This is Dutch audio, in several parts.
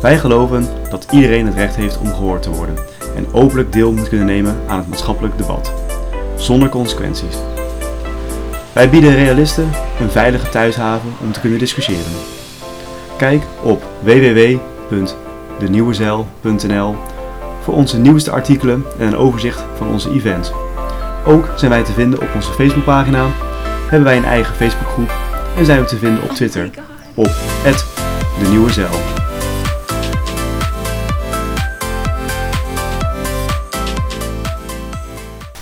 Wij geloven dat iedereen het recht heeft om gehoord te worden en openlijk deel moet kunnen nemen aan het maatschappelijk debat, zonder consequenties. Wij bieden realisten een veilige thuishaven om te kunnen discussiëren. Kijk op www.denieuwezeil.nl voor onze nieuwste artikelen en een overzicht van onze events. Ook zijn wij te vinden op onze Facebookpagina, hebben wij een eigen Facebookgroep en zijn we te vinden op Twitter op de Nieuwe Zeil.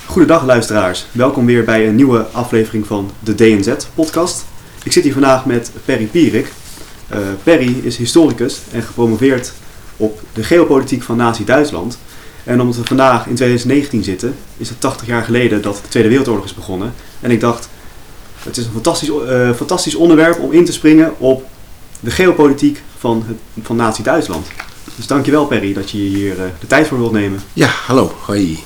Goedendag luisteraars, welkom weer bij een nieuwe aflevering van de DNZ podcast. Ik zit hier vandaag met Perry Pierik. Uh, Perry is historicus en gepromoveerd op de geopolitiek van Nazi-Duitsland. En omdat we vandaag in 2019 zitten, is het 80 jaar geleden dat de Tweede Wereldoorlog is begonnen. En ik dacht, het is een fantastisch, uh, fantastisch onderwerp om in te springen op de geopolitiek van, het, van Nazi-Duitsland. Dus dankjewel Perry dat je hier uh, de tijd voor wilt nemen. Ja, hallo. Hoi.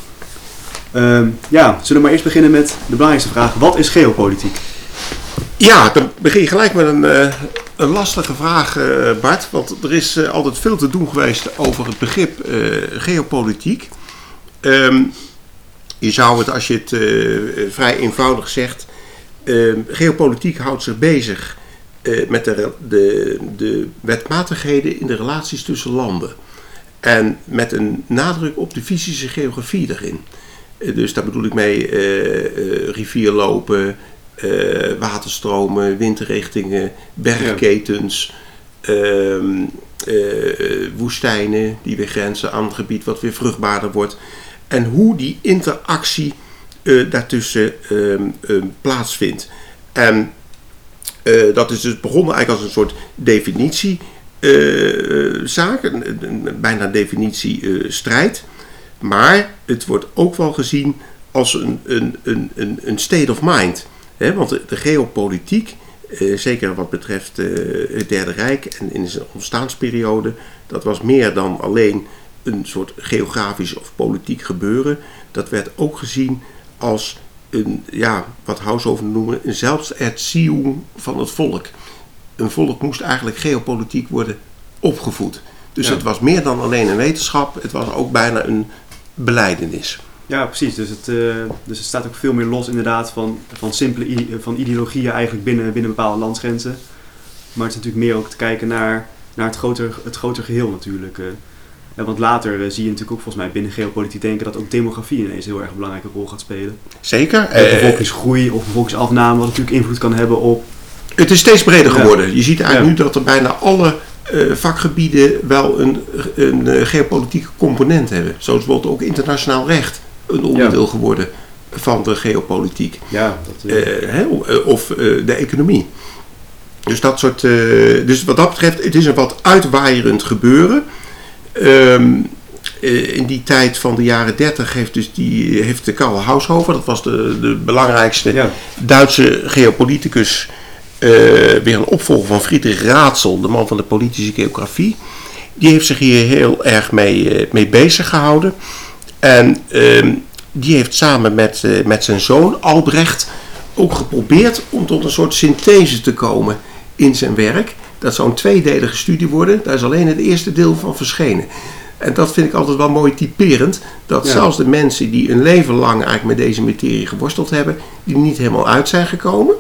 Uh, ja, zullen we maar eerst beginnen met de belangrijkste vraag. Wat is geopolitiek? Ja, dan begin je gelijk met een, uh, een lastige vraag, uh, Bart. Want er is altijd veel te doen geweest over het begrip geopolitiek. Um, je zou het, als je het vrij eenvoudig zegt, ehm, geopolitiek houdt zich bezig met de, de, de wetmatigheden in de relaties tussen landen. En met een nadruk op de fysische geografie erin. Dus daar bedoel ik mee uh, rivierlopen, waterstromen, windrichtingen, bergketens, ja. woestijnen die weer grenzen aan een gebied wat weer vruchtbaarder wordt. En hoe die interactie daartussen plaatsvindt. En dat is dus begonnen eigenlijk als een soort definitiezaak, een, een, bijna definitiestrijd. Maar het wordt ook wel gezien als een, een, een, een state of mind. want de, geopolitiek, eh, zeker wat betreft eh, het Derde Rijk en in zijn ontstaansperiode, dat was meer dan alleen een soort geografisch of politiek gebeuren. Dat werd ook gezien als een, ja, wat Haushoven noemen, een zelfserziehung van het volk. Een volk moest eigenlijk geopolitiek worden opgevoed. Dus ja. het was meer dan alleen een wetenschap, het was ook bijna een beleidenis. Ja, precies. Dus het, uh, dus het staat ook veel meer los inderdaad van, van simpele van ideologieën eigenlijk binnen, binnen bepaalde landsgrenzen. Maar het is natuurlijk meer ook te kijken naar, naar het, groter, het groter geheel natuurlijk. En want later uh, zie je natuurlijk ook volgens mij binnen geopolitiek denken dat ook demografie ineens heel erg een belangrijke rol gaat spelen. Zeker. Uh, bevolkingsgroei of bevolkingsafname, wat natuurlijk invloed kan hebben op... Het is steeds breder geworden. Je ziet eigenlijk nu dat er bijna alle vakgebieden wel een, een geopolitieke component hebben. Zoals bijvoorbeeld ook internationaal recht een onderdeel geworden van de geopolitiek. Ja, dat, uh, of de economie. Dus, dat soort, dus wat dat betreft, het is een wat uitwaaierend gebeuren. Um, in die tijd van de jaren 30 heeft, dus die, heeft de Karl Haushofer, dat was de, de belangrijkste ja. Duitse geopoliticus uh, weer een opvolger van Friedrich Raadsel, de man van de politische geografie. Die heeft zich hier heel erg mee, uh, mee bezig gehouden. En uh, die heeft samen met, met zijn zoon Albrecht ook geprobeerd om tot een soort synthese te komen in zijn werk. Dat zou een tweedelige studie worden. Daar is alleen het eerste deel van verschenen. En dat vind ik altijd wel mooi typerend. Dat ja. zelfs de mensen die een leven lang eigenlijk met deze materie geworsteld hebben, die niet helemaal uit zijn gekomen.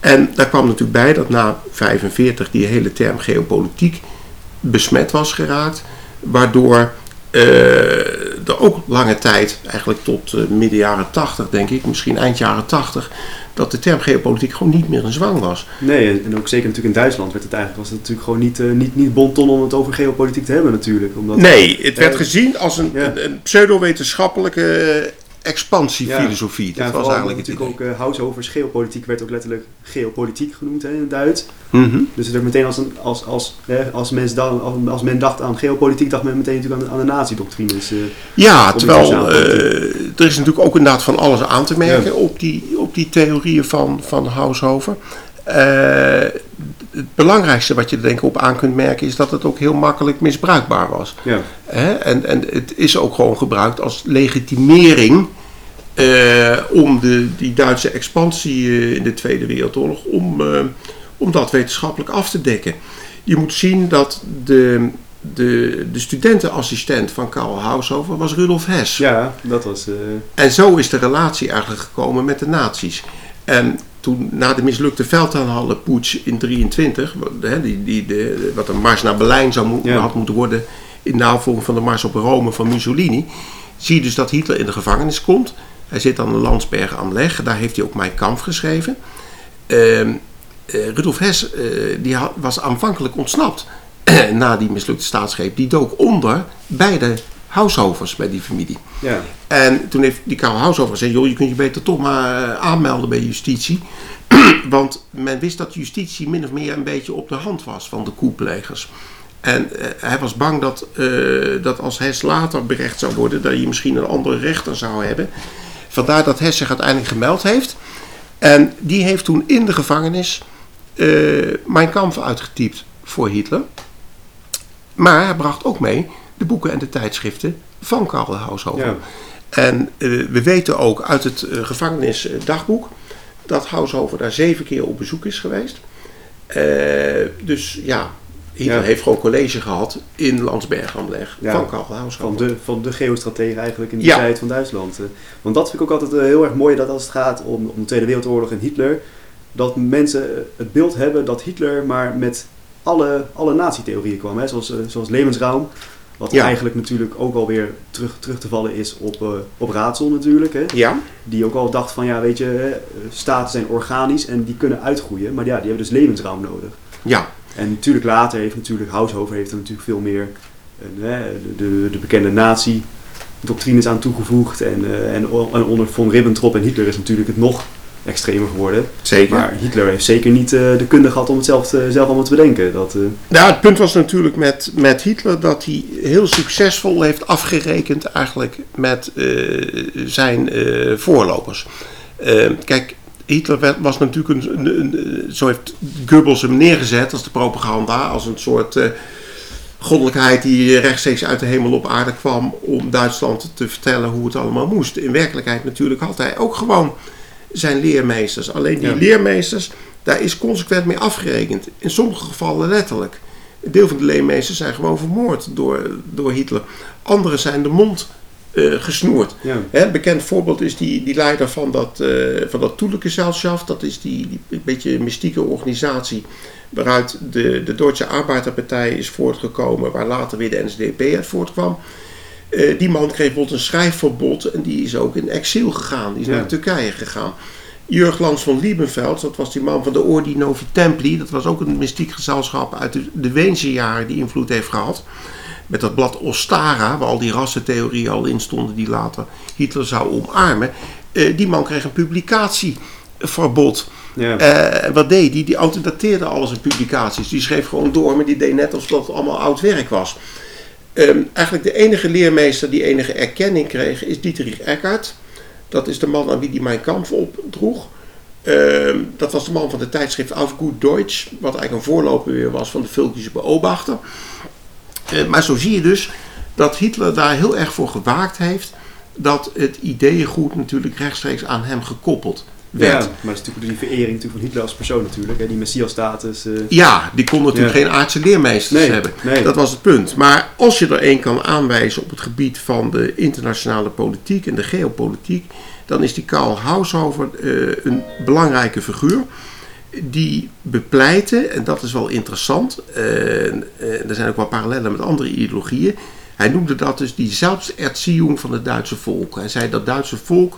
En daar kwam natuurlijk bij dat na 45 die hele term geopolitiek besmet was geraakt. Waardoor er ook lange tijd, eigenlijk tot uh, midden jaren 80 denk ik, misschien eind jaren 80, dat de term geopolitiek gewoon niet meer in zwang was. Nee, en ook zeker natuurlijk in Duitsland werd het eigenlijk, was het natuurlijk gewoon niet, uh, niet, niet bonton om het over geopolitiek te hebben natuurlijk. Omdat, nee, het werd gezien als een, ja. een, een pseudo-wetenschappelijke expansiefilosofie. Ja, dat was eigenlijk natuurlijk ook uh, Haushovers geopolitiek werd ook letterlijk geopolitiek genoemd hè, in het Duits. Mm -hmm. Dus het werd meteen als, een, als, als, hè, als, mens dan, als, als, men dacht aan geopolitiek, dacht men meteen natuurlijk aan, aan de nazi-doctrines. Uh, ja, terwijl uh, er is natuurlijk ook inderdaad van alles aan te merken ja. op, die, op die theorieën van, van Haushofer. Het belangrijkste wat je er denk ik op aan kunt merken is dat het ook heel makkelijk misbruikbaar was. Ja. Hè? En, en het is ook gewoon gebruikt als legitimering uh, om de, die Duitse expansie uh, in de Tweede Wereldoorlog, om, uh, om dat wetenschappelijk af te dekken. Je moet zien dat de, de, de studentenassistent van Karl Haushofer was Rudolf Hess. Ja, dat was... En zo is de relatie eigenlijk gekomen met de nazi's. En toen na de mislukte veldaanhallenpoets in 23, die, die, de, wat een mars naar Berlijn zou had moeten worden in navolging van de mars op Rome van Mussolini, zie je dus dat Hitler in de gevangenis komt. Hij zit aan de Landsberg am Lech, daar heeft hij ook Mein Kampf geschreven. Uh, uh, Rudolf Hess uh, die was aanvankelijk ontsnapt na die mislukte staatsgreep. Die dook onder bij de Haushovers, bij die familie. Ja. En toen heeft die Karel Haushofer gezegd, joh, je kunt je beter toch maar eh, aanmelden bij justitie. Want men wist dat justitie min of meer een beetje op de hand was van de koeplegers. En uh, hij was bang dat, uh, dat als Hess later berecht zou worden, dat je misschien een andere rechter zou hebben. Vandaar dat Hess zich uiteindelijk gemeld heeft. En die heeft toen in de gevangenis uh, Mein Kampf uitgetypt voor Hitler. Maar hij bracht ook mee de boeken en de tijdschriften van Karl Haushofer. Ja. En we weten ook uit het gevangenisdagboek dat Haushofer daar zeven keer op bezoek is geweest. dus ja, Hitler ja. heeft gewoon college gehad in Landsberg ja, van Karl Haushofer. Van de, van de geostratege eigenlijk in die tijd van Duitsland. Want dat vind ik ook altijd heel erg mooi dat als het gaat om, om de Tweede Wereldoorlog en Hitler, dat mensen het beeld hebben dat Hitler maar met alle, alle nazi-theorieën kwam. Hè? Zoals, zoals Levensraum, wat eigenlijk natuurlijk ook alweer terug, terug te vallen is op, uh, op Raadsel natuurlijk. Hè? Ja. Die ook al dacht van ja, weet je, staten zijn organisch en die kunnen uitgroeien. Maar ja, die hebben dus levensraam nodig. Ja. En natuurlijk later heeft natuurlijk Haushofer heeft er natuurlijk veel meer uh, de, de, bekende nazi doctrines aan toegevoegd. En, uh, en, en onder von Ribbentrop en Hitler is natuurlijk het nog extremer geworden. Zeker. Maar Hitler heeft zeker niet uh, de kunde gehad om het zelf, zelf allemaal te bedenken. Dat, uh... Ja, het punt was natuurlijk met, met Hitler dat hij heel succesvol heeft afgerekend eigenlijk met zijn voorlopers. kijk, Hitler was natuurlijk een, een, een, zo heeft Goebbels hem neergezet als de propaganda, als een soort goddelijkheid die rechtstreeks uit de hemel op aarde kwam om Duitsland te vertellen hoe het allemaal moest. In werkelijkheid natuurlijk had hij ook gewoon zijn leermeesters. Alleen die leermeesters, daar is consequent mee afgerekend. In sommige gevallen letterlijk. Een deel van de leermeesters zijn gewoon vermoord door, door Hitler. Anderen zijn de mond uh, gesnoerd. Ja. Hè, bekend voorbeeld is die, die leider van dat, uh, van dat. Dat is die, die een beetje mystieke organisatie waaruit de, de Duitse Arbeiderpartij is voortgekomen, waar later weer de NSDAP uit voortkwam. Uh, die man kreeg bijvoorbeeld een schrijfverbod en die is ook in exil gegaan. Die is ja. naar Turkije gegaan. Jurg Lans van Liebenveld, dat was die man van de Ordi Novi Templi. Dat was ook een mystiek gezelschap uit de, de Weense jaren die invloed heeft gehad. Met dat blad Ostara, waar al die rassentheorieën al in stonden die later Hitler zou omarmen. Uh, die man kreeg een publicatieverbod. Ja. Uh, wat deed die? Die autodateerde alles in publicaties. Die schreef gewoon door, maar die deed net alsof dat allemaal oud werk was. Um, eigenlijk de enige leermeester die enige erkenning kreeg is Dietrich Eckart. Dat is de man aan wie die mijn kamp opdroeg. Um, dat was de man van de tijdschrift Auf Gut Deutsch, wat eigenlijk een voorloper weer was van de Völkische Beobachter. Uh, maar zo zie je dus dat Hitler daar heel erg voor gewaakt heeft dat het ideeëngoed natuurlijk rechtstreeks aan hem gekoppeld werd. Ja, maar dat is natuurlijk die verering natuurlijk van Hitler als persoon natuurlijk, hè, die messias-status. Uh... Ja, die kon natuurlijk ja. geen aardse leermeesters nee, hebben. Nee. Dat was het punt. Maar als je er één kan aanwijzen op het gebied van de internationale politiek en de geopolitiek, dan is die Karl Haushofer uh, een belangrijke figuur. Die bepleitte, en dat is wel interessant, uh, er zijn ook wel parallellen met andere ideologieën. Hij noemde dat dus die zelfserziehung van het Duitse volk. Hij zei dat Duitse volk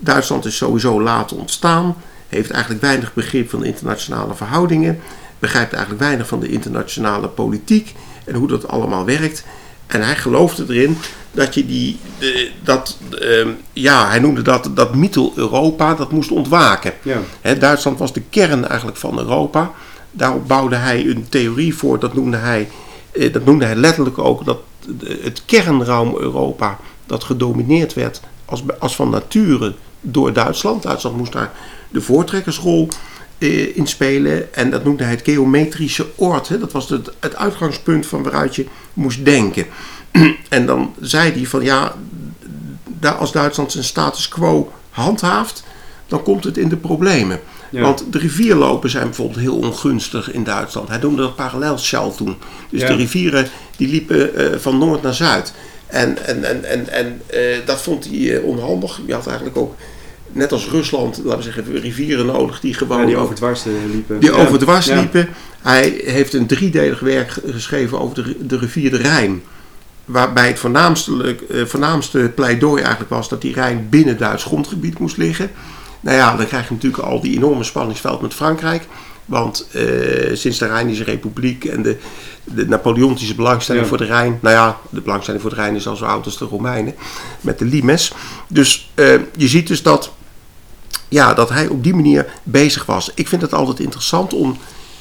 Duitsland is sowieso laat ontstaan, heeft eigenlijk weinig begrip van de internationale verhoudingen, begrijpt eigenlijk weinig van de internationale politiek en hoe dat allemaal werkt. En hij geloofde erin dat je die, dat, uh, ja, hij noemde dat, dat Mittel-Europa, dat moest ontwaken. Ja. He, Duitsland was de kern eigenlijk van Europa. Daarop bouwde hij een theorie voor, dat noemde hij, eh, dat noemde hij letterlijk ook, dat het kernraam Europa, dat gedomineerd werd als, als van nature door Duitsland. Duitsland moest daar de voortrekkersrol eh, in spelen. En dat noemde hij het geometrische oord. Hè. Dat was het, het uitgangspunt van waaruit je moest denken. en dan zei hij van ja, als Duitsland zijn status quo handhaaft, dan komt het in de problemen. Ja. Want de rivierlopen zijn bijvoorbeeld heel ongunstig in Duitsland. Hij noemde dat parallelsjal toen. Dus Ja. de rivieren die liepen eh, van noord naar zuid. En, en, en, en, en eh, dat vond hij eh, onhandig. Je had eigenlijk ook, net als Rusland, laten we zeggen, rivieren nodig die gewoon Ja, die ook- over dwars eh, liepen. die Ja. over dwars Ja. liepen. Hij heeft een driedelig werk ge- geschreven over de, de rivier de Rijn. Waarbij het voornaamste, voornaamste pleidooi eigenlijk was dat die Rijn binnen Duits grondgebied moest liggen. Nou ja, dan krijg je natuurlijk al die enorme spanningsveld met Frankrijk. Want eh, sinds de Rijnische Republiek en de, de Napoleontische belangstelling Ja. voor de Rijn. Nou ja, de belangstelling voor de Rijn is al zo oud als de Romeinen. Met de limes. Dus eh, je ziet dus dat ja, dat hij op die manier bezig was. Ik vind het altijd interessant om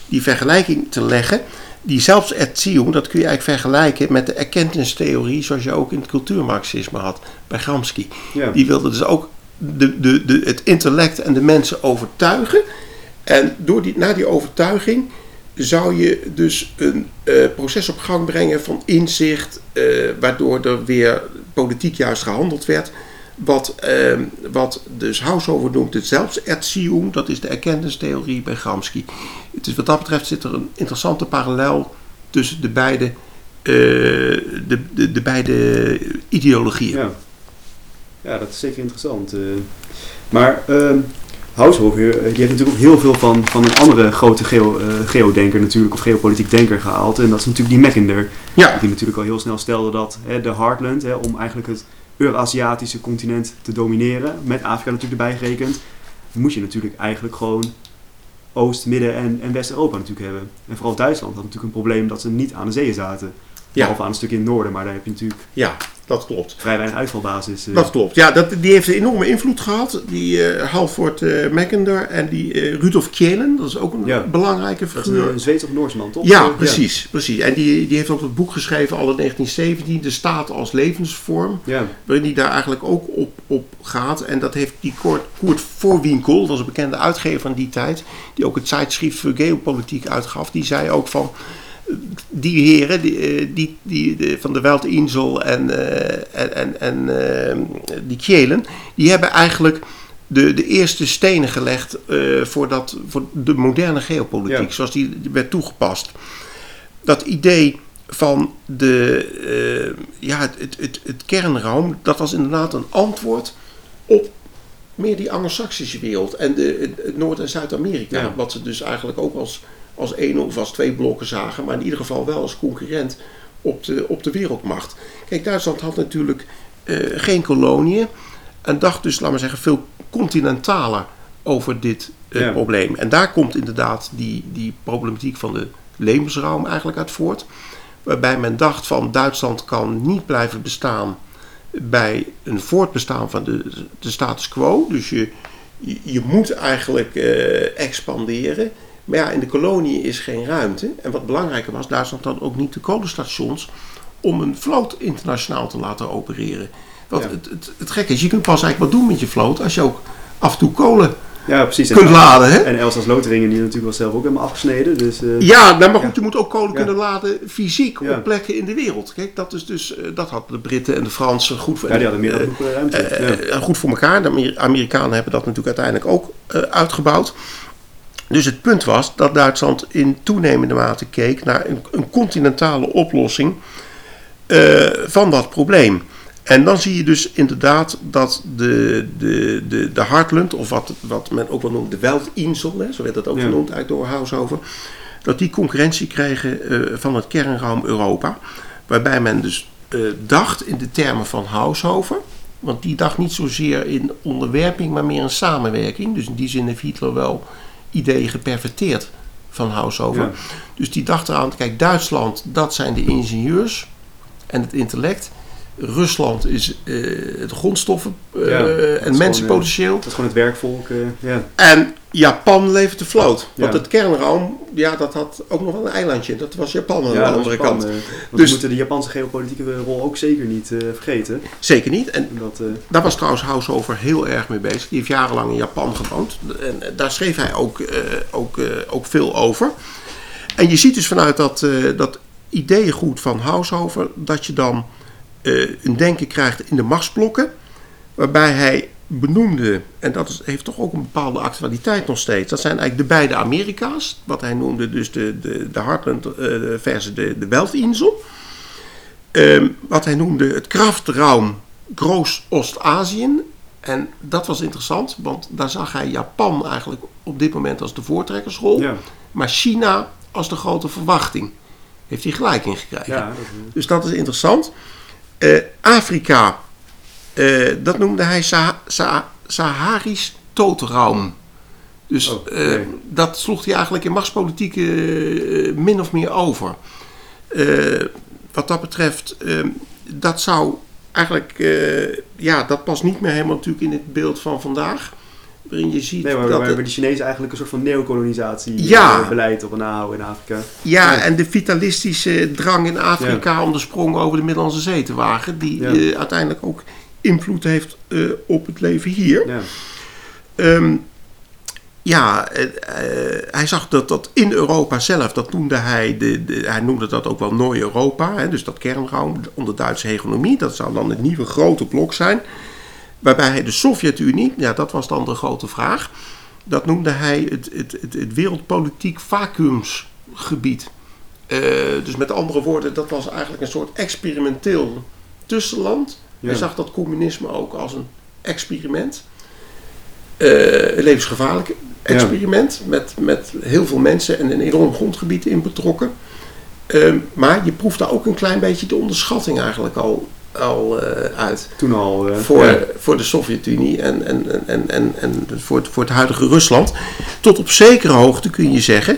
die vergelijking te leggen. Die Selbsterziehung, dat kun je eigenlijk vergelijken met de erkentenistheorie zoals je ook in het cultuurmarxisme had bij Gramsci. Ja. Die wilde dus ook de, de, de, het intellect en de mensen overtuigen. En door die, na die overtuiging zou je dus een eh, proces op gang brengen van inzicht, eh, waardoor er weer politiek juist gehandeld werd. Wat, eh, wat dus Haushofer noemt het Selbsterziehung, dat is de erkentenistheorie bij Gramsci. Het is, wat dat betreft zit er een interessante parallel tussen de beide, eh, de, de, de beide ideologieën. Ja. ja, dat is zeker interessant. maar ehm Haushofer, eh, die heeft natuurlijk ook heel veel van, van een andere grote geo, eh, geodenker natuurlijk, of geopolitiek denker gehaald. En dat is natuurlijk die Mackinder. Ja. Die natuurlijk al heel snel stelde dat hè, de Heartland, hè, om eigenlijk het Eurasiatische continent te domineren, met Afrika natuurlijk erbij gerekend, moet je natuurlijk eigenlijk gewoon Oost-, Midden- en, en West-Europa natuurlijk hebben. En vooral Duitsland had natuurlijk een probleem dat ze niet aan de zee zaten. Ja. Behalve aan een stuk in het noorden, maar daar heb je natuurlijk ja, dat klopt. vrij weinig uitvalbasis. eh. Dat klopt. Ja, dat, die heeft een enorme invloed gehad. Die eh Halford eh Mackinder en die Rudolf Kjelen, dat is ook een Ja. belangrijke figuur. een Zweeds of Noorsman, toch? Ja, precies, precies. En die, die heeft ook het boek geschreven al in 1917, De Staat als levensvorm. Ja, Waarin hij daar eigenlijk ook op, op gaat. En dat heeft die Koert, Koert Voorwinkel, dat was een bekende uitgever van die tijd, die ook het tijdschrift voor geopolitiek uitgaf, die zei ook van. Die heren, die, eh, die, die, van de Welt Insel en, eh, en, en, en eh, die Kjelen, die hebben eigenlijk de, de eerste stenen gelegd eh, voor, dat, voor de moderne geopolitiek, Ja. zoals die werd toegepast. Dat idee van de, ja, het, het, het, het kernruim, dat was inderdaad een antwoord op meer die anglo-saxische wereld en de, Noord- en Zuid-Amerika. Ja. Wat ze dus eigenlijk ook als, als één of als twee blokken zagen, maar in ieder geval wel als concurrent op de, op de wereldmacht. Kijk, Duitsland had natuurlijk eh, geen koloniën en dacht dus, laten we zeggen, veel continentaler over dit eh, Ja. probleem. En daar komt inderdaad die, die problematiek van de levensruim eigenlijk uit voort. Waarbij men dacht van Duitsland kan niet blijven bestaan bij een voortbestaan van de, de status quo. Dus je, je, je moet eigenlijk eh, expanderen. Maar ja, in de kolonie is geen ruimte. En wat belangrijker was, Duitsland had ook niet de kolenstations om een vloot internationaal te laten opereren. Want Ja. het, het, het gekke is, je kunt pas eigenlijk wat doen met je vloot als je ook af en toe kolen ja precies. kunt En, laden. Hè? en Elsass Lotharingen die natuurlijk wel zelf ook helemaal afgesneden. Dus, eh, Ja, nou, maar goed, Ja. je moet ook kolen Ja. kunnen laden fysiek op plekken in de wereld. Kijk, dat is dus, eh, dat hadden de Britten en de Fransen goed voor. ja, die hadden meer genoeg ruimte. eh, ja. goed voor elkaar. De Amer- Amerikanen hebben dat natuurlijk uiteindelijk ook uitgebouwd. Dus het punt was dat Duitsland in toenemende mate keek naar een, een continentale oplossing eh, van dat probleem. En dan zie je dus inderdaad dat de, de, de, de Heartland, of wat, wat men ook wel noemt de Weltinsel, hè, zo werd dat ook Ja. genoemd uit door Haushofer, dat die concurrentie kregen eh, van het kernruim Europa. Waarbij men dus eh, dacht in de termen van Haushofer, want die dacht niet zozeer in onderwerping, maar meer in samenwerking. Dus in die zin heeft Hitler wel ideeën geperverteerd van Haushofer. Ja. Dus die dacht eraan, kijk, Duitsland, dat zijn de ingenieurs en het intellect. Rusland is eh, het grondstoffen eh, Ja, en mensenpotentieel. Dat is gewoon het werkvolk. eh. En Japan levert de vloot. Want Ja. het kernruim, ja, dat had ook nog wel een eilandje. Dat was Japan aan Ja, de andere Japan, kant. eh, Dus- we moeten de Japanse geopolitieke rol ook zeker niet eh, vergeten. Zeker niet. En Dat, eh, daar was trouwens Haushofer heel erg mee bezig. Die heeft jarenlang in Japan gewoond. En eh, daar schreef hij ook, eh, ook, eh, ook veel over. En je ziet dus vanuit dat, eh dat ideeëngoed van Haushofer... dat je dan eh, een denken krijgt in de machtsblokken... waarbij hij benoemde, en dat is, heeft toch ook een bepaalde actualiteit nog steeds, dat zijn eigenlijk de beide Amerika's, wat hij noemde dus de, de, de Heartland uh, versus de, de Weltinsel. Um, wat hij noemde het kraftraum Groos-Oost-Azië. En dat was interessant, want daar zag hij Japan eigenlijk op dit moment als de voortrekkersrol, ja. maar China als de grote verwachting. Heeft hij gelijk in gekregen. Ja, dat... Dus dat is interessant. Uh, Afrika uh, dat noemde hij Sah Sah Saharisch tootraum. Dus oh, uh, dat sloeg hij eigenlijk in machtspolitiek min of meer over. wat dat betreft, dat zou eigenlijk, ja, dat past niet meer helemaal natuurlijk in het beeld van vandaag. Waarin je ziet nee, maar, dat waar de Chinezen eigenlijk een soort van neocolonisatie ja, beleid op een nahouden in Afrika. Ja, ja, en de vitalistische drang in Afrika ja. om de sprong over de Middellandse Zee te wagen, die uiteindelijk ook invloed heeft uh, op het leven hier. Ja, um, ja uh, hij zag dat dat in Europa zelf, dat noemde hij, de, de hij noemde dat ook wel Nooi-Europa, dus dat kernruim onder Duitse hegemonie, dat zou dan het nieuwe grote blok zijn. Waarbij hij de Sovjet-Unie, ja, dat was dan de grote vraag, dat noemde hij het, het, het, het wereldpolitiek vacuumsgebied. Uh, dus met andere woorden, dat was eigenlijk een soort experimenteel tussenland ja. Hij zag dat communisme ook als een experiment. Uh, een levensgevaarlijk experiment. Ja. Met, met heel veel mensen en een enorm grondgebied in betrokken. Uh, maar je proeft daar ook een klein beetje de onderschatting eigenlijk al, al uh, uit. Toen al. voor, ja. voor de Sovjet-Unie en, en, en, en, en voor, het, voor het huidige Rusland. Tot op zekere hoogte kun je zeggen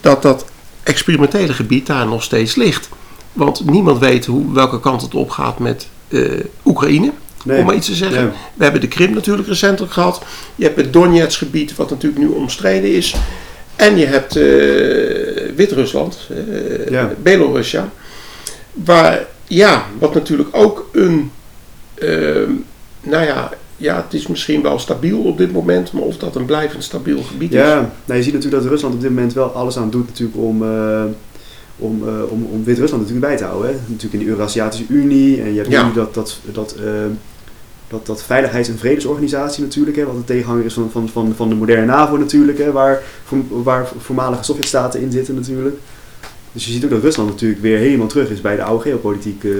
dat dat experimentele gebied daar nog steeds ligt. Want niemand weet hoe, welke kant het op gaat met uh, Oekraïne. Nee. Om maar iets te zeggen. Nee. We hebben de Krim natuurlijk recentelijk gehad. Je hebt het Donetsk gebied, wat natuurlijk nu omstreden is. En je hebt Wit-Rusland, ja. Belorussia. Waar, ja, wat natuurlijk ook een, nou ja, ja, het is misschien wel stabiel op dit moment, maar of dat een blijvend stabiel gebied ja, is. Ja, nou, je ziet natuurlijk dat Rusland op dit moment wel alles aan doet natuurlijk om om, uh, om, om Wit-Rusland natuurlijk bij te houden. Hè. Natuurlijk in de Eurasiatische Unie en je hebt ja. nu dat, dat, dat, uh, dat, dat Veiligheids- en Vredesorganisatie natuurlijk, hè, wat de tegenhanger is van, van, van, van de moderne NAVO natuurlijk, hè, waar, waar voormalige Sovjetstaten in zitten natuurlijk. Dus je ziet ook dat Rusland natuurlijk weer helemaal terug is bij de oude geopolitiek. Uh,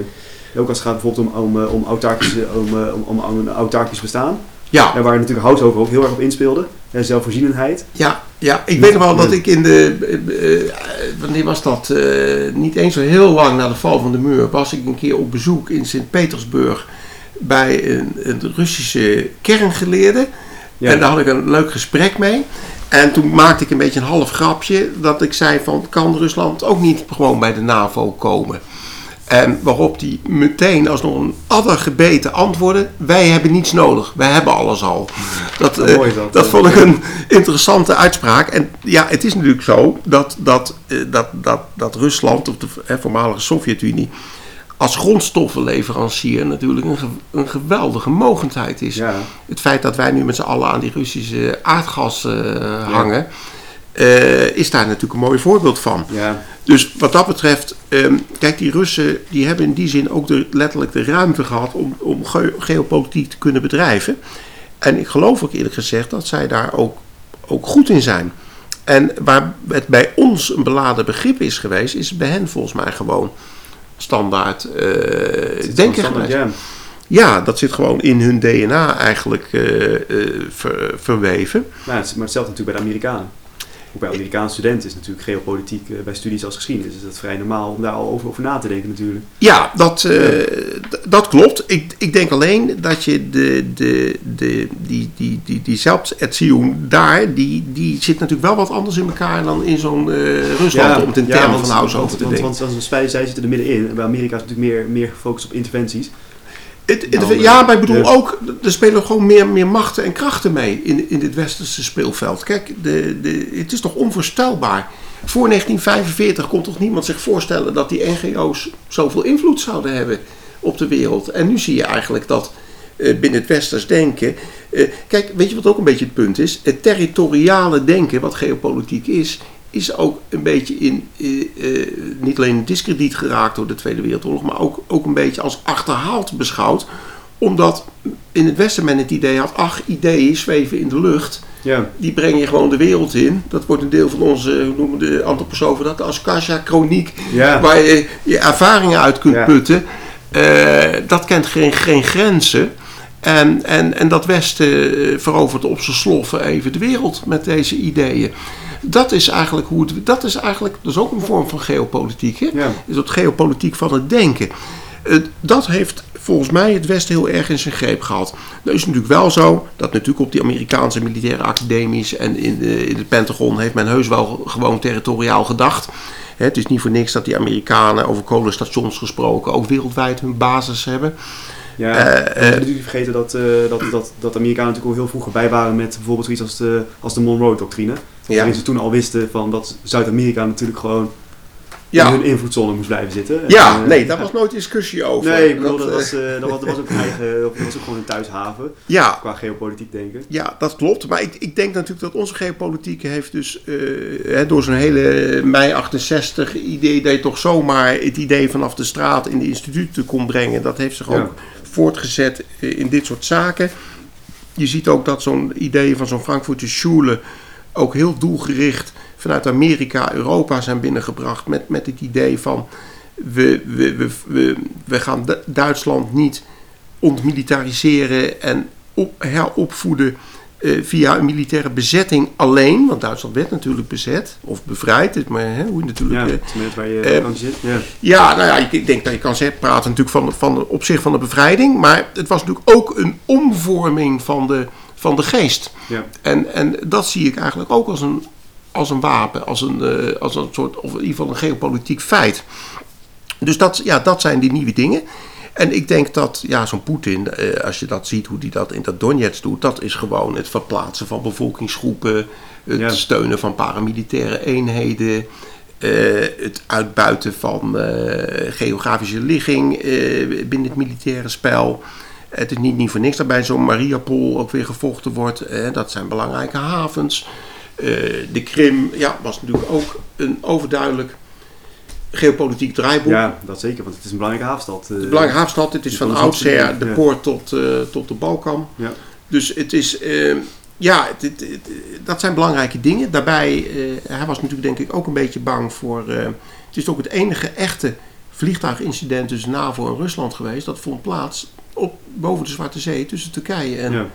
ook als het gaat bijvoorbeeld om, om, om, autarkisch, om, om, een autarkisch bestaan. Ja. En waar natuurlijk Houthoven ook heel erg op inspeelde. zelfvoorzienendheid. Ja, ja, ik weet nog wel dat ik in de. Uh, wanneer was dat? Uh, niet eens zo heel lang na de val van de muur. was ik een keer op bezoek in Sint-Petersburg. bij een, een, Russische kerngeleerde. Ja. En daar had ik een leuk gesprek mee. En toen maakte ik een beetje een half grapje. dat ik zei: van kan Rusland ook niet gewoon bij de NAVO komen? En waarop die meteen als nog een adder gebeten antwoordde: Wij hebben niets nodig, wij hebben alles al. Dat, uh, dat, dat vond ik een interessante uitspraak. En ja, het is natuurlijk zo dat, dat, uh, dat, dat, dat Rusland, of de voormalige Sovjet-Unie, als grondstoffenleverancier natuurlijk een, ge een geweldige mogendheid is. Ja. Het feit dat wij nu met z'n allen aan die Russische aardgas uh, hangen. Ja uh, is daar natuurlijk een mooi voorbeeld van. Ja. Dus wat dat betreft, um, kijk, die Russen die hebben in die zin ook de, letterlijk de ruimte gehad om, om ge geopolitiek te kunnen bedrijven. En ik geloof ook eerlijk gezegd dat zij daar ook, ook goed in zijn. En waar het bij ons een beladen begrip is geweest, is het bij hen volgens mij gewoon standaard uh, denken standaard, ja. ja. dat zit gewoon in hun DNA eigenlijk uh, ver, verweven. Maar, het, maar hetzelfde natuurlijk bij de Amerikanen ook bij Amerikaanse studenten is natuurlijk geopolitiek uh, bij studies als geschiedenis. is dat vrij normaal om daar al over, over na te denken natuurlijk. Ja, dat, uh, ja. dat klopt. Ik, ik denk alleen dat je de, de, de, die, die, die, die daar, die, die zit natuurlijk wel wat anders in elkaar dan in zo'n uh, Rusland ja, om het in termen ja, van household te want, denken. Want, want zij, zij zitten er middenin. Bij Amerika is het natuurlijk meer, meer gefocust op interventies. Het, het, nou, ja, maar ik bedoel ook, er spelen gewoon meer, meer machten en krachten mee in, in dit westerse speelveld. Kijk, de, de, het is toch onvoorstelbaar. Voor 1945 kon toch niemand zich voorstellen dat die NGO's zoveel invloed zouden hebben op de wereld. En nu zie je eigenlijk dat uh, binnen het westers denken. Uh, kijk, weet je wat ook een beetje het punt is? Het territoriale denken, wat geopolitiek is, is ook een beetje in, uh, uh, niet alleen in discrediet geraakt door de Tweede Wereldoorlog, maar ook, ook een beetje als achterhaald beschouwd. Omdat in het Westen men het idee had, ach, ideeën zweven in de lucht. Ja. Die breng je gewoon de wereld in. Dat wordt een deel van onze, hoe noemen de antroposofen dat, de Askasha-chroniek. Ja. Waar je je ervaringen uit kunt Ja. putten. Eh, dat kent geen, geen grenzen. En, en, en dat Westen eh, verovert op zijn sloffen even de wereld met deze ideeën. Dat is eigenlijk hoe het. Dat is eigenlijk. Dat is ook een vorm van geopolitiek. Hè? Ja. Is dat geopolitiek van het denken. Eh, dat heeft volgens mij het Westen heel erg in zijn greep gehad. Nou is natuurlijk wel zo dat natuurlijk op die Amerikaanse militaire academies en in, de, in het Pentagon heeft men heus wel gewoon territoriaal gedacht. Hè, Het is niet voor niks dat die Amerikanen over kolenstations gesproken ook wereldwijd hun basis hebben. Ja, Eh, we eh, moeten natuurlijk vergeten dat, eh dat, dat, dat Amerikanen natuurlijk al heel vroeg bij waren met bijvoorbeeld zoiets als de, als de Monroe-doctrine. Ja. Waarin ze toen al wisten van dat Zuid-Amerika natuurlijk gewoon in Ja, hun invloedszone moest blijven zitten. ja En, nee, eh, daar was nooit discussie over. Nee, ik bedoel, dat, eh, was, eh, dat, was, dat was ook een eigen, dat was ook gewoon een thuishaven ja, qua geopolitiek denken. Ja, dat klopt. Maar ik, ik denk natuurlijk dat onze geopolitiek heeft dus eh, door zo'n hele mei 68 idee dat je toch zomaar het idee vanaf de straat in de instituten kon brengen. Dat heeft zich Ja. ook voortgezet eh, in dit soort zaken. Je ziet ook dat zo'n idee van zo'n Frankfurter Schule ook heel doelgericht vanuit Amerika, Europa zijn binnengebracht met, met het idee van we, we, we, we, we gaan Du- Duitsland niet ontmilitariseren en op, heropvoeden eh, via een militaire bezetting alleen. Want Duitsland werd natuurlijk bezet of bevrijd. Het Maar hè, hoe je natuurlijk. Ja, eh, is net waar je eh, aan zit. Ja. ja, nou ja, ik- ik denk dat je kan zeggen, praten natuurlijk van, van op zich van de bevrijding. Maar het was natuurlijk ook een omvorming van de, van de geest. Ja. En, en dat zie ik eigenlijk ook als een, als een wapen, als een, eh, als een soort, of in ieder geval een geopolitiek feit. Dus dat, ja, dat zijn die nieuwe dingen. En ik denk dat ja, zo'n Poetin, eh, als je dat ziet hoe hij dat in dat Donetsk doet, dat is gewoon het verplaatsen van bevolkingsgroepen, het Ja. steunen van paramilitaire eenheden, eh, het uitbuiten van geografische ligging binnen het militaire spel. Het is niet, niet voor niks dat bij zo'n Mariupol ook weer gevochten wordt. dat zijn belangrijke havens. Eh, de Krim ja, was natuurlijk ook een overduidelijk geopolitiek draaiboek. ja, dat zeker, want het is een belangrijke havenstad. eh. De belangrijke havenstad, het is van oudsher de ja. poort tot, eh, tot de Balkan. Ja. Dus het is, eh, ja, het, het- het- dat zijn belangrijke dingen. Daarbij, hij was natuurlijk denk ik ook een beetje bang voor, het is ook het enige echte vliegtuigincident tussen NAVO en Rusland geweest. Dat vond plaats op, boven de Zwarte Zee tussen Turkije en Ja.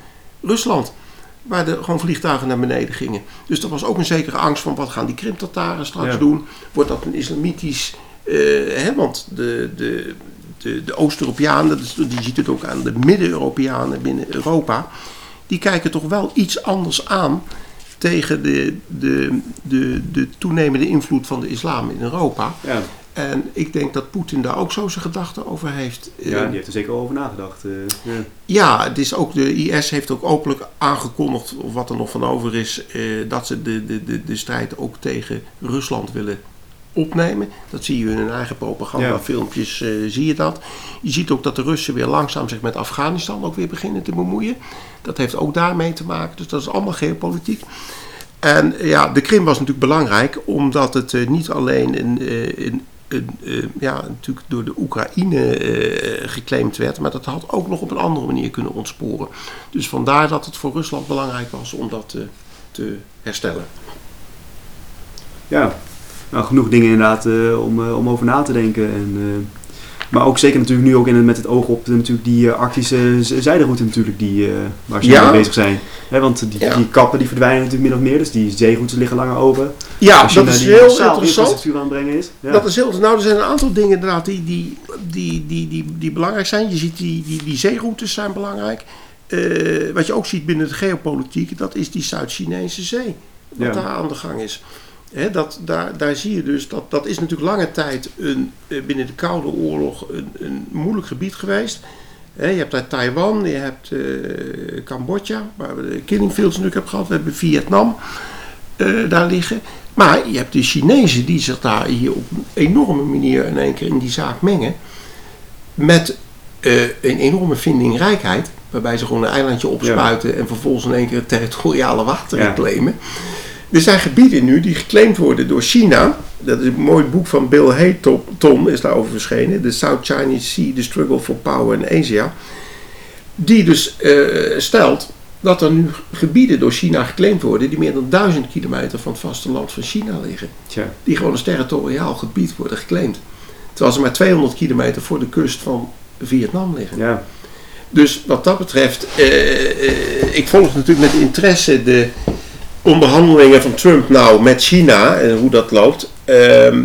Rusland. Waar er gewoon vliegtuigen naar beneden gingen. Dus er was ook een zekere angst van wat gaan die Krim-Tataren straks Ja. doen. Wordt dat een islamitisch... eh, hè, want de, de, de, de Oost-Europeanen, die ziet het ook aan de Midden-Europeanen binnen Europa. Die kijken toch wel iets anders aan tegen de, de, de, de toenemende invloed van de islam in Europa. Ja. En ik denk dat Poetin daar ook zo zijn gedachten over heeft. ja, Eh, die heeft er zeker over nagedacht. eh. ja. ja, het is ook, de IS heeft ook openlijk aangekondigd, of wat er nog van over is, eh, dat ze de, de, de, de strijd ook tegen Rusland willen opnemen. Dat zie je in hun eigen propagandafilmpjes, zie je dat. Je ziet ook dat de Russen weer langzaam zich met Afghanistan ook weer beginnen te bemoeien. Dat heeft ook daarmee te maken, dus dat is allemaal geopolitiek. En ja, de Krim was natuurlijk belangrijk, omdat het niet alleen een, ja, natuurlijk door de Oekraïne eh, geclaimd werd, maar dat had ook nog op een andere manier kunnen ontsporen. Dus vandaar dat het voor Rusland belangrijk was om dat eh, te herstellen. Ja, nou, genoeg dingen inderdaad eh, om, eh, om over na te denken. En, eh, maar ook zeker natuurlijk nu ook in, het- met het oog op de, natuurlijk die eh, Arctische zijderoute natuurlijk die, eh, waar ze Ja. mee bezig zijn. Hè, want die, Ja. die kappen die verdwijnen natuurlijk min of meer, dus die zeeroutes liggen langer open. Ja, dat is heel interessant. infrastructuur aan het brengen is. Ja. Dat is heel, nou, er zijn een aantal dingen inderdaad die, die, die, die, die, die belangrijk zijn. Je ziet die, die, die zeeroutes zijn belangrijk. Eh, wat je ook ziet binnen de geopolitiek, dat is die Zuid-Chinese zee. Wat daar aan de gang is. Dat, daar, daar zie je dus, dat, dat is natuurlijk lange tijd een, eh, binnen de Koude Oorlog een, een moeilijk gebied geweest. Je hebt daar Taiwan, je hebt eh, Cambodja, waar we de killing fields natuurlijk hebben gehad. We hebben Vietnam eh, daar liggen. Maar je hebt de Chinezen die zich daar hier op een enorme manier in één keer in die zaak mengen. Met een enorme vindingrijkheid. Waarbij ze gewoon een eilandje opspuiten en vervolgens in één keer het territoriale water Ja. claimen. Er zijn gebieden nu die geclaimd worden door China. Dat is een mooi boek van Bill Hayton is daarover verschenen. The South Chinese Sea, The Struggle for Power in Asia. Die dus eh, stelt dat er nu gebieden door China geclaimd worden die meer dan duizend kilometer van het vasteland van China liggen. Tja. Die gewoon als territoriaal gebied worden geclaimd. Terwijl ze maar 200 kilometer voor de kust van Vietnam liggen. Ja. Dus wat dat betreft, eh, eh, ik volg natuurlijk met interesse de onderhandelingen van Trump nou met China en hoe dat loopt. Ehm,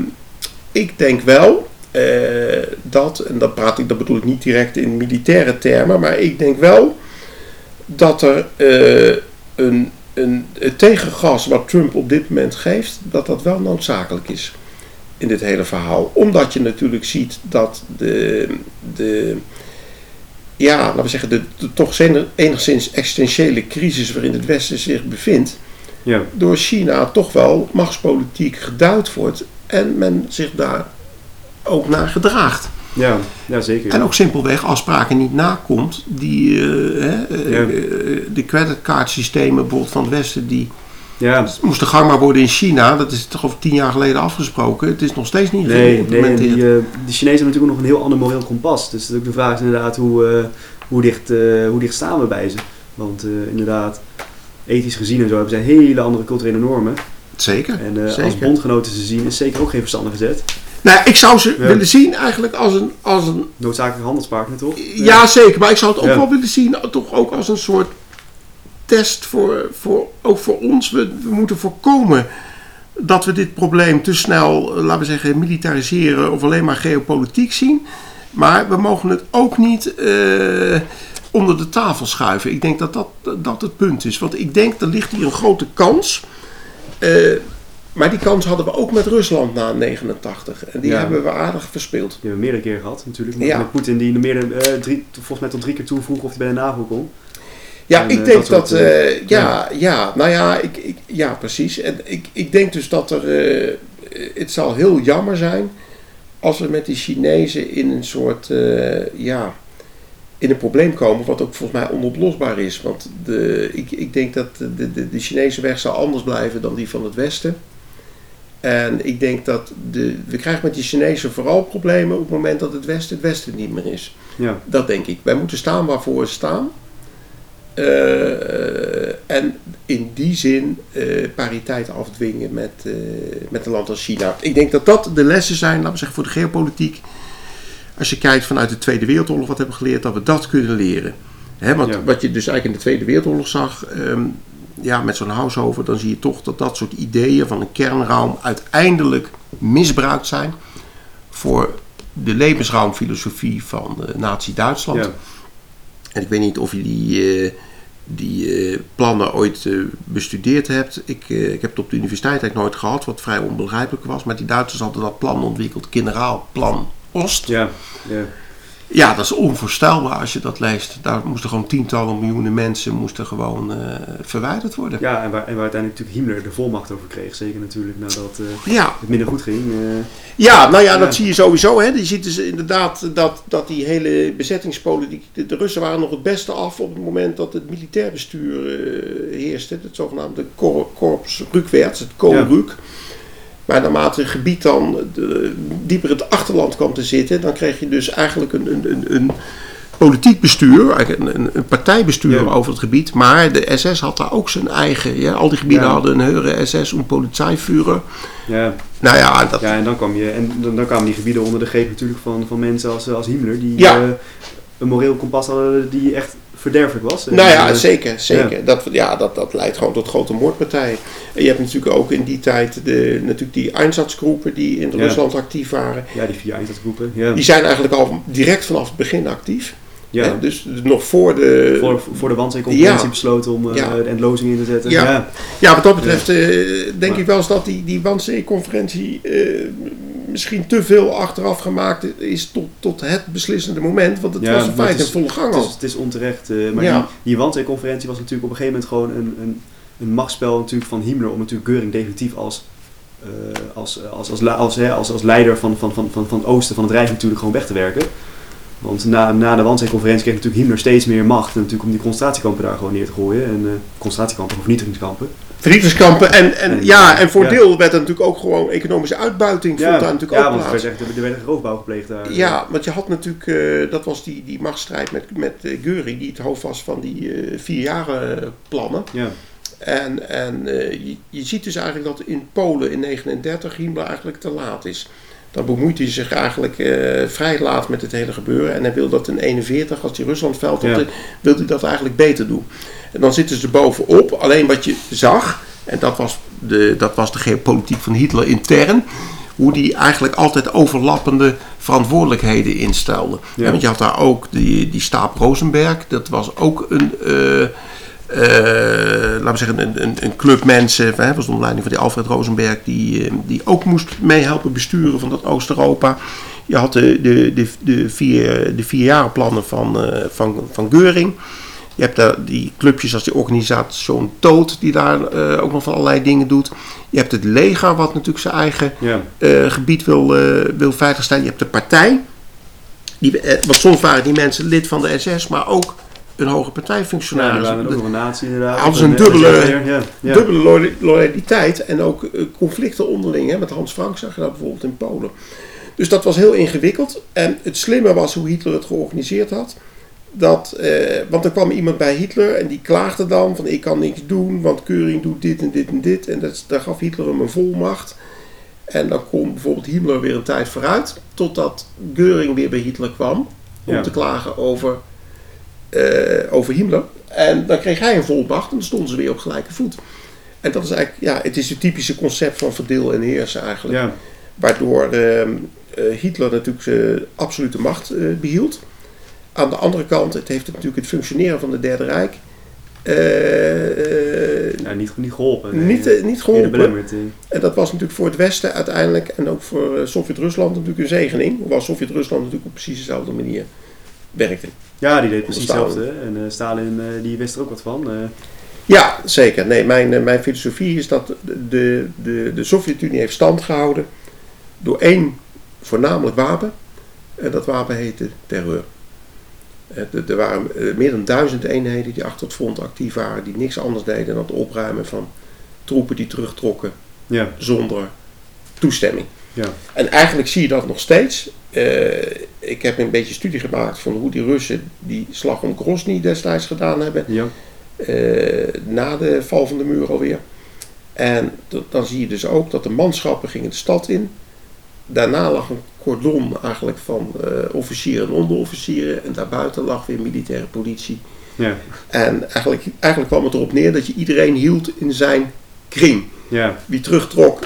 ik denk wel eh, dat, en dat, praat ik, dat bedoel ik niet direct in militaire termen, maar ik denk wel dat er eh, een, een, het tegengas wat Trump op dit moment geeft, dat dat wel noodzakelijk is in dit hele verhaal. Omdat je natuurlijk ziet dat de, de ja, laten we zeggen, de, de toch enigszins existentiële crisis waarin het Westen zich bevindt, Ja. door China toch wel machtspolitiek geduid wordt en men zich daar ook naar gedraagt. Ja. ja, zeker. En ook simpelweg afspraken niet nakomt die eh, hè, eh, Ja. eh, de creditcardsystemen bijvoorbeeld van het Westen, die Ja. moesten gangbaar worden in China. Dat is toch over tien jaar geleden afgesproken. Het is nog steeds niet Nee, nee en geïmplementeerd. die, eh, die Chinezen hebben natuurlijk nog een heel ander moreel kompas. Dus de vraag is inderdaad hoe, hoe, dicht, hoe dicht staan we bij ze. Want inderdaad, ethisch gezien en zo hebben zij hele andere culturele normen. Zeker. En eh, als bondgenoten ze zien is zeker ook geen verstandige zet. Nou, ja, ik zou ze Ja. willen zien eigenlijk als een, als een Noodzakelijk handelspartner toch? Ja, zeker. Maar ik zou het ook Ja. wel willen zien, toch ook als een soort test voor, voor, ook voor ons. We, we moeten voorkomen dat we dit probleem te snel, eh, laten we zeggen, militariseren of alleen maar geopolitiek zien. Maar we mogen het ook niet eh, onder de tafel schuiven. Ik denk dat dat, dat het punt is. Want ik denk, er ligt hier een grote kans. Eh, maar die kans hadden we ook met Rusland na 89. En die Ja. hebben we aardig verspeeld. Die hebben we meerdere keer gehad natuurlijk. Ja. Met Poetin die meer dan, eh, drie, volgens mij tot drie keer toe vroeg of hij bij de NAVO kon. Ja, En, ik denk dat ja, ja, nou ja, ik, ik, ja, precies. En ik, ik denk dus dat er. het zal heel jammer zijn als we met die Chinezen in een soort. eh, ja. in een probleem komen, wat ook volgens mij onoplosbaar is. Want de, ik, ik denk dat de, de, de Chinese weg zal anders blijven dan die van het Westen. En ik denk dat de, we krijgen met die Chinezen vooral problemen op het moment dat het Westen het Westen niet meer is. Ja, Dat denk ik. Wij moeten staan waarvoor we staan. Eh, en in die zin eh, pariteit afdwingen met, eh, met een land als China. Ik denk dat dat de lessen zijn, laten we zeggen, voor de geopolitiek. Als je kijkt vanuit de Tweede Wereldoorlog, wat hebben we geleerd, dat we dat kunnen leren. Hè, want Ja. wat je dus eigenlijk in de Tweede Wereldoorlog zag, ehm, ja, met zo'n houseover, dan zie je toch dat dat soort ideeën van een kernraam uiteindelijk misbruikt zijn voor de levensraamfilosofie van eh, Nazi-Duitsland. ja. En ik weet niet of je die, eh, plannen ooit eh, bestudeerd hebt. Ik, eh, ik heb het op de universiteit eigenlijk nooit gehad, wat vrij onbegrijpelijk was. Maar die Duitsers hadden dat plan ontwikkeld, Generaal-plan Ost. ja, ja. Ja, dat is onvoorstelbaar als je dat leest. Daar moesten gewoon tientallen miljoenen mensen moesten gewoon eh, verwijderd worden. ja en, waar, en waar uiteindelijk natuurlijk Himmler de volmacht over kreeg. Zeker natuurlijk nadat eh, Ja, het minder goed ging. eh, Ja, nou ja, Ja. dat zie je sowieso. Hè. Je ziet dus inderdaad dat, dat die hele bezettingspolitiek... De, de Russen waren nog het beste af op het moment dat het militair bestuur heerste. Het zogenaamde Kor- Korps Rückwärts, het Korruk. Maar naarmate het gebied dan de, dieper in het achterland kwam te zitten... dan kreeg je dus eigenlijk een, een, een, een politiek bestuur, eigenlijk een, een, een partijbestuur Ja. over het gebied. Maar de SS had daar ook zijn eigen... Ja, al die gebieden Ja. hadden een heure SS, een Polizeiführer. ja, Nou ja, dat, ja, en dan, kwam je, en dan, dan kwamen die gebieden onder de greep natuurlijk van, van mensen als, als Himmler. Die Ja. eh, een moreel kompas hadden die echt verderfelijk was. Nou ja, eh, zeker. zeker. Dat, ja, dat, dat leidt gewoon tot grote moordpartijen. En je hebt natuurlijk ook in die tijd de, natuurlijk die Einsatzgroepen die in Ja. Rusland actief waren. Ja, die vier Einsatzgroepen. Ja, Die zijn eigenlijk al direct vanaf het begin actief. ja. Hè, Dus nog voor de... voor, voor de Wannsee-conferentie Ja. besloten om Ja. de endlozing in te zetten. Ja. ja. Ja, wat dat betreft eh, denk Maar- ik wel eens dat die, die Wannsee-conferentie eh, misschien te veel achteraf gemaakt is tot, tot het beslissende moment. Want het Ja, was in maar feite het in volle gang Het is, het is onterecht. eh, maar Ja. die, die Wannsee-conferentie was natuurlijk op een gegeven moment gewoon een, een, een machtsspel natuurlijk van Himmler om natuurlijk Göring definitief als, eh, als, als, als, la- als, hè, als, als leider van, van, van, van, van het oosten van het Rijk natuurlijk gewoon weg te werken. Want na, na de Wannsee-conferentie kreeg natuurlijk Himmler steeds meer macht en natuurlijk om die concentratiekampen daar gewoon neer te gooien. En eh concentratiekampen of vernietigingskampen. Vernietigingskampen. En, en, ja, en voor ja. deel werd er natuurlijk ook gewoon economische uitbuiting. vond daar natuurlijk ja ook want echt, er werd echt roofbouw gepleegd daar. Ja, want je had natuurlijk, eh, dat was die, die machtsstrijd met, met eh, Göring, die het hoofd was van die eh vier jaren plannen. Ja, En, en eh, je, je ziet dus eigenlijk dat in Polen in 39 Himmler eigenlijk te laat is. Dan bemoeit hij zich eigenlijk eh, vrij laat met het hele gebeuren. En hij wil dat in 41, als hij Rusland veld Ja. wil hij dat eigenlijk beter doen. En dan zitten ze bovenop. Alleen wat je zag, en dat was de, dat was de geopolitiek van Hitler intern, hoe die eigenlijk altijd overlappende verantwoordelijkheden instelde. Ja. Ja, want je had daar ook die, die Staap Rosenberg, dat was ook een, eh, eh, laten we zeggen, een, een, een club mensen, hè, was onder leiding van die Alfred Rosenberg, die, eh, die ook moest meehelpen besturen van dat Oost-Europa. Je had de, de, de, de, vier, de vierjarenplannen van, eh, van, van Geuring. Je hebt daar die clubjes als die organisatie Tood, die daar ook nog van allerlei dingen doet. Je hebt het leger, wat natuurlijk zijn eigen ja, gebied wil, eh, wil veiligstellen. Je hebt de partij. Die, want soms waren die mensen lid van de SS, maar ook een hoge ja, partijfunctionaris. ook nog een natie inderdaad. Hadden ze En, een dubbele- ja, ja, ja. Dubbele lo- loyaliteit en ook eh, conflicten onderling. Hè, met Hans Frank zag je dat bijvoorbeeld in Polen. Dus dat was heel ingewikkeld. En het slimme was hoe Hitler het georganiseerd had. Dat, eh, want er kwam iemand bij Hitler en die klaagde dan van ik kan niks doen, want Keuring doet dit en dit en dit. En dat, daar gaf Hitler hem een volmacht. En dan kon bijvoorbeeld Himmler weer een tijd vooruit, totdat Göring weer bij Hitler kwam om Ja. te klagen over, over Himmler. En dan kreeg hij een volmacht en dan stonden ze weer op gelijke voet. En dat is eigenlijk, ja, het is het typische concept van verdeel en heersen eigenlijk. Ja, Waardoor ehm, eh, Hitler natuurlijk zijn absolute macht eh, behield. Aan de andere kant, het heeft natuurlijk het functioneren van het Derde Rijk eh, eh, ja, niet, niet geholpen. nee. niet, eh, niet geholpen. eh. En dat was natuurlijk voor het Westen uiteindelijk en ook voor eh, Sovjet-Rusland natuurlijk een zegening. Hoewel Sovjet-Rusland natuurlijk op precies dezelfde manier werkte. Ja, die deed precies hetzelfde. En eh, Stalin eh, die wist er ook wat van. eh. Ja, zeker. Nee, mijn, mijn filosofie is dat de, de, de Sovjet-Unie heeft stand gehouden door één voornamelijk wapen. En dat wapen heette terreur. Er waren meer dan duizend eenheden die achter het front actief waren, die niks anders deden dan het opruimen van troepen die terugtrokken ja, zonder toestemming. ja, En eigenlijk zie je dat nog steeds. Ik heb een beetje studie gemaakt van hoe die Russen die slag om Grozny destijds gedaan hebben. ja. eh, na de val van de muur alweer. En dan zie je dus ook dat de manschappen gingen de stad in. Daarna lag een cordon eigenlijk van eh, officieren en onderofficieren. En daarbuiten lag weer militaire politie. ja, En eigenlijk, eigenlijk kwam het erop neer dat je iedereen hield in zijn kring. ja. Wie terugtrok,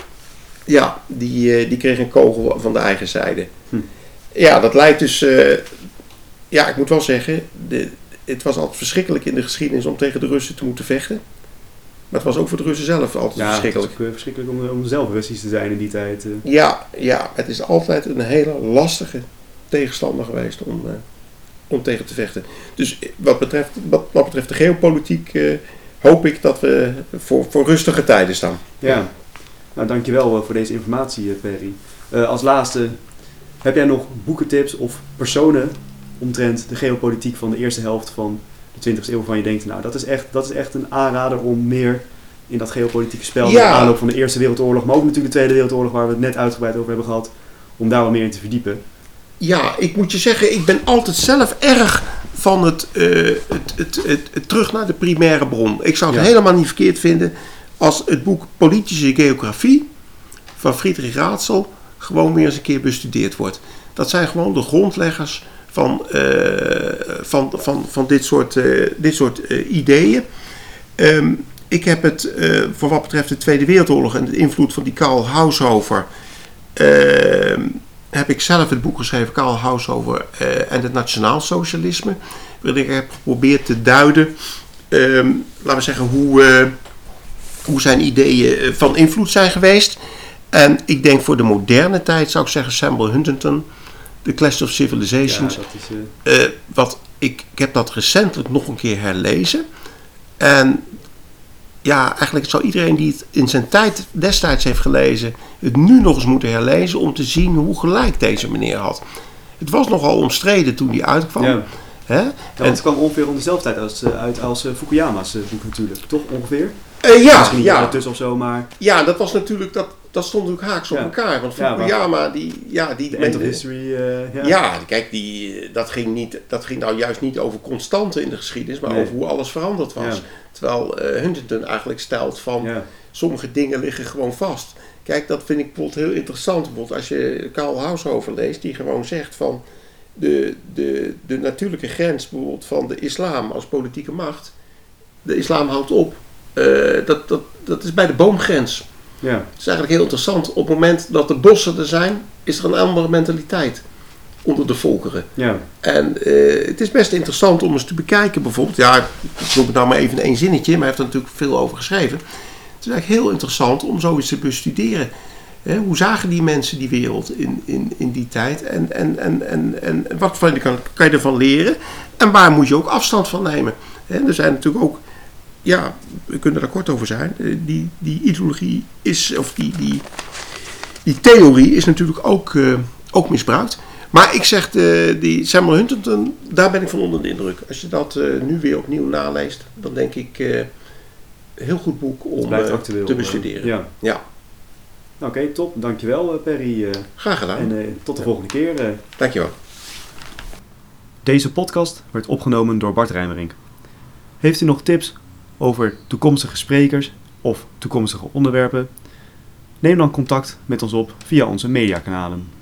ja, die, eh, die kreeg een kogel van de eigen zijde. Ja, dat leidt dus. eh, ja, ik moet wel zeggen, de, het was altijd verschrikkelijk in de geschiedenis om tegen de Russen te moeten vechten. Maar het was ook voor de Russen zelf altijd Ja, verschrikkelijk. Het is ook, eh, verschrikkelijk om, om zelf Russisch te zijn in die tijd. eh. Ja, ja, het is altijd een hele lastige tegenstander geweest om, eh, om tegen te vechten. Dus wat betreft, wat, wat betreft de geopolitiek eh, hoop ik dat we voor, voor rustige tijden staan. Ja, nou dankjewel eh, voor deze informatie, eh, Perry. Eh, als laatste, heb jij nog boekentips of personen omtrent de geopolitiek van de eerste helft van de 20e eeuw waarvan je denkt, nou dat is echt, dat is echt een aanrader om meer in dat geopolitieke spel, Ja. de aanloop van de Eerste Wereldoorlog, maar ook natuurlijk de Tweede Wereldoorlog waar we het net uitgebreid over hebben gehad, om daar wat meer in te verdiepen. Ja, ik moet je zeggen, ik ben altijd zelf erg van het, eh, het, het, het, het terug naar de primaire bron. Ik zou het Ja. helemaal niet verkeerd vinden als het boek Politische Geografie van Friedrich Raadsel gewoon weer eens een keer bestudeerd wordt. Dat zijn gewoon de grondleggers van, eh, van, van, van dit soort, eh, dit soort eh, ideeën. Ehm, ik heb het voor wat betreft de Tweede Wereldoorlog en de invloed van die Karl Haushofer. ehm, heb ik zelf het boek geschreven, Karl Haushofer en het Nationaal Socialisme. Waarin ik heb geprobeerd te duiden, ehm, laten we zeggen, hoe, hoe zijn ideeën van invloed zijn geweest. En ik denk voor de moderne tijd zou ik zeggen Samuel Huntington, The Clash of Ja, Civilizations. dat is, eh, Eh, wat, ik, ik heb dat recentelijk nog een keer herlezen. En ja, eigenlijk zou iedereen die het in zijn tijd destijds heeft gelezen, het nu nog eens moeten herlezen om te zien hoe gelijk deze meneer had. Het was nogal omstreden toen die uitkwam. ja. Hè? Ja, want het kwam ongeveer om dezelfde tijd als, eh, uit als Fukuyama's boek natuurlijk, toch ongeveer? Eh, ja, ja. ertussen of zo, maar ja, dat was natuurlijk, dat, dat stond natuurlijk haaks op Ja. elkaar. Want Ja, Fukuyama, die, ja, die de end of history. eh, ja. Ja, kijk, die, dat, ging niet, dat ging nou juist niet over constanten in de geschiedenis, maar Nee. over hoe alles veranderd was. Ja. Terwijl eh, Huntington eigenlijk stelt van Ja. sommige dingen liggen gewoon vast. Kijk, dat vind ik bijvoorbeeld heel interessant. Bijvoorbeeld als je Karl Haushofer leest, die gewoon zegt van de, de, de natuurlijke grens bijvoorbeeld van de islam als politieke macht. De islam houdt op. Eh, dat, dat, dat is bij de boomgrens. Ja. Dat is eigenlijk heel interessant. Op het moment dat de bossen er zijn, is er een andere mentaliteit onder de volkeren. Ja. En eh, het is best interessant om eens te bekijken, bijvoorbeeld. Ja, ik noem het nou maar even in één zinnetje, maar hij heeft er natuurlijk veel over geschreven. Het is eigenlijk heel interessant om zoiets te bestuderen. Hoe zagen die mensen die wereld in, in, in die tijd? En, en, en, en, en wat van, kan, kan je ervan leren? En waar moet je ook afstand van nemen? Hè, er zijn natuurlijk ook, ja, we kunnen daar kort over zijn. eh, Die, die ideologie is, of die, die, die theorie is natuurlijk ook, eh, ook misbruikt. Maar ik zeg, de, die Samuel Huntington, daar ben ik van onder de indruk. Als je dat eh, nu weer opnieuw naleest, dan denk ik, eh heel goed boek om eh, actueel. te eh, bestuderen. ja. Ja. Oké, top. Dankjewel eh, Perry. eh, Graag gedaan. en eh, tot de volgende keer. eh. Dankjewel. Deze podcast werd opgenomen door Bart Rijmerink. Heeft u nog tips over toekomstige sprekers of toekomstige onderwerpen? Neem dan contact met ons op via onze mediakanalen.